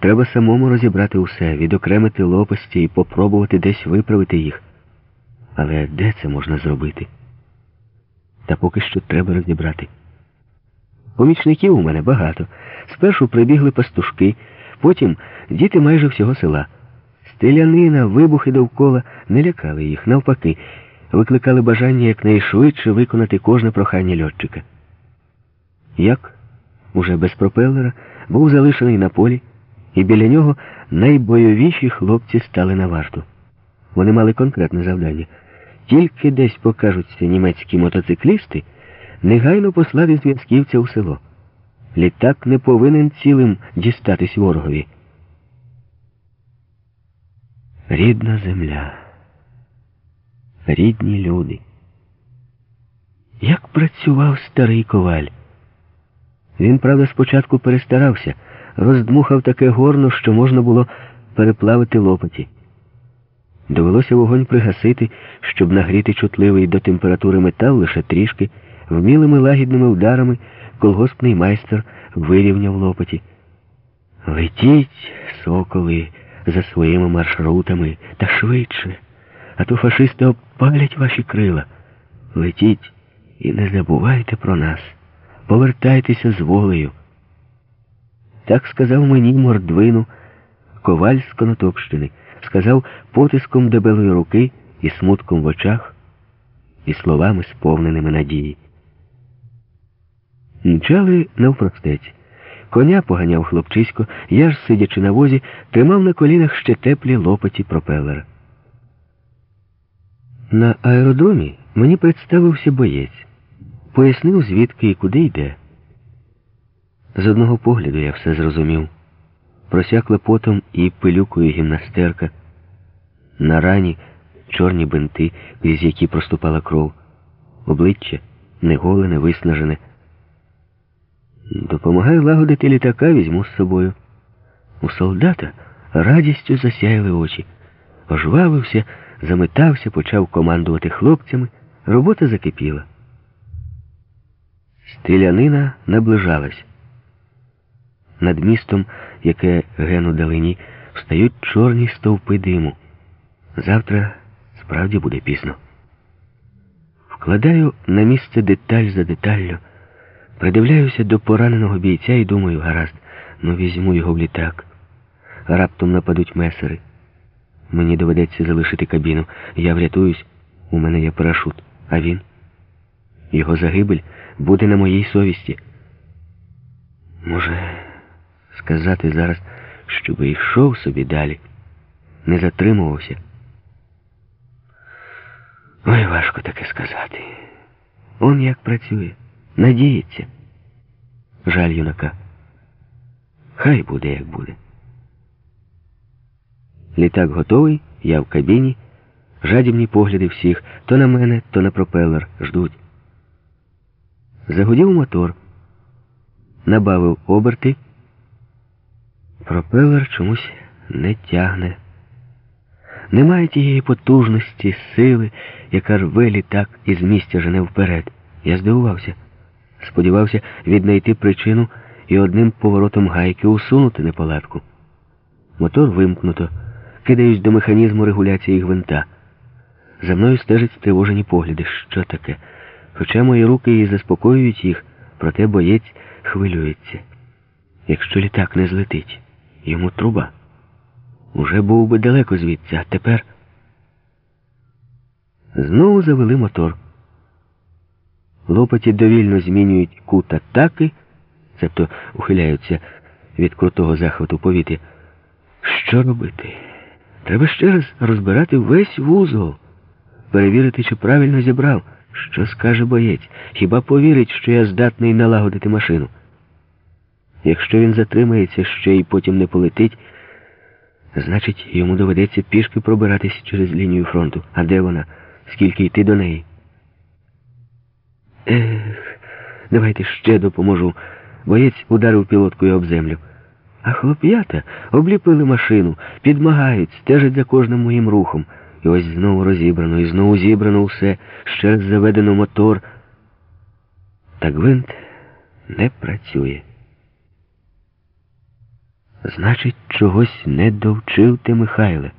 Треба самому розібрати усе, відокремити лопасті і попробувати десь виправити їх. Але де це можна зробити? Та поки що треба розібрати. Помічників у мене багато. Спершу прибігли пастушки, потім діти майже всього села. Стрілянина, вибухи довкола не лякали їх, навпаки, викликали бажання якнайшвидше виконати кожне прохання льотчика. Як, уже без пропелера, був залишений на полі, і біля нього найбойовіші хлопці стали на варту. Вони мали конкретне завдання. Тільки десь покажуться німецькі мотоциклісти, негайно послати зв'язківця у село. Літак не повинен цілим дістатись ворогові. Рідна земля, рідні люди. Як працював старий коваль? Він, правда, спочатку перестарався, роздмухав таке горно, що можна було переплавити лопаті. Довелося вогонь пригасити, щоб нагріти чутливий до температури метал лише трішки, вмілими лагідними ударами колгоспний майстер вирівняв лопаті. Летіть, соколи, за своїми маршрутами та швидше, а то фашисти обпалять ваші крила. Летіть і не забувайте про нас. Повертайтеся з волею. Так сказав мені мордвину, коваль з Конотопщини, сказав потиском дебелої руки і смутком в очах, і словами, сповненими надії. Мчали навпростець. Коня поганяв хлопчисько, я ж, сидячи на возі, тримав на колінах ще теплі лопаті пропелера. На аеродромі мені представився боєць, пояснив, звідки і куди йде. З одного погляду я все зрозумів. Просякла потом і пилюкою гімнастерка, на рані чорні бинти, крізь які проступала кров, обличчя неголене, виснажене. Допомагаю лагодити літака, візьму з собою. У солдата радістю засяяли очі. Ожвавився, заметався, почав командувати хлопцями. Робота закипіла. Стрілянина наближалась. Над містом, яке ген у далині, встають чорні стовпи диму. Завтра справді буде пізно. Вкладаю на місце деталь за деталлю. Придивляюся до пораненого бійця і думаю, гаразд, ну візьму його в літак. Раптом нападуть месери. Мені доведеться залишити кабіну. Я врятуюсь, у мене є парашут. А він? Його загибель буде на моїй совісті. Може, сказати зараз, щоб йшов собі далі, не затримувався. Ой, важко таке сказати. Он як працює. Надіється. Жаль юнака. Хай буде, як буде. Літак готовий, я в кабіні. Жадібні погляди всіх то на мене, то на пропелер ждуть. Загудів мотор, набавив оберти. Пропелер чомусь не тягне. Немає тієї потужності, сили, яка рве літак із місця жене вперед. Я здивувався. Сподівався віднайти причину і одним поворотом гайки усунути неполадку. Мотор вимкнуто, кидаюсь до механізму регуляції гвинта. За мною стежать стривожені погляди. Що таке? Хоча мої руки і заспокоюють їх, проте боєць хвилюється. Якщо літак не злетить, йому труба. Уже був би далеко звідси, а тепер знову завели мотор. Лопаті довільно змінюють кут атаки, тобто ухиляються від крутого захвату повітря. Що робити? Треба ще раз розбирати весь вузол, перевірити, чи правильно зібрав. Що скаже боєць? Хіба повірить, що я здатний налагодити машину? Якщо він затримається ще й потім не полетить, значить, йому доведеться пішки пробиратись через лінію фронту. А де вона? Скільки йти до неї? Ех, давайте ще допоможу. Боєць ударив пілоткою об землю. А хлоп'ята обліпили машину, підмагають, стежать за кожним моїм рухом. І ось знову розібрано, і знову зібрано все, ще раз заведено мотор. Та гвинт не працює. Значить, чогось не довчив ти, Михайле.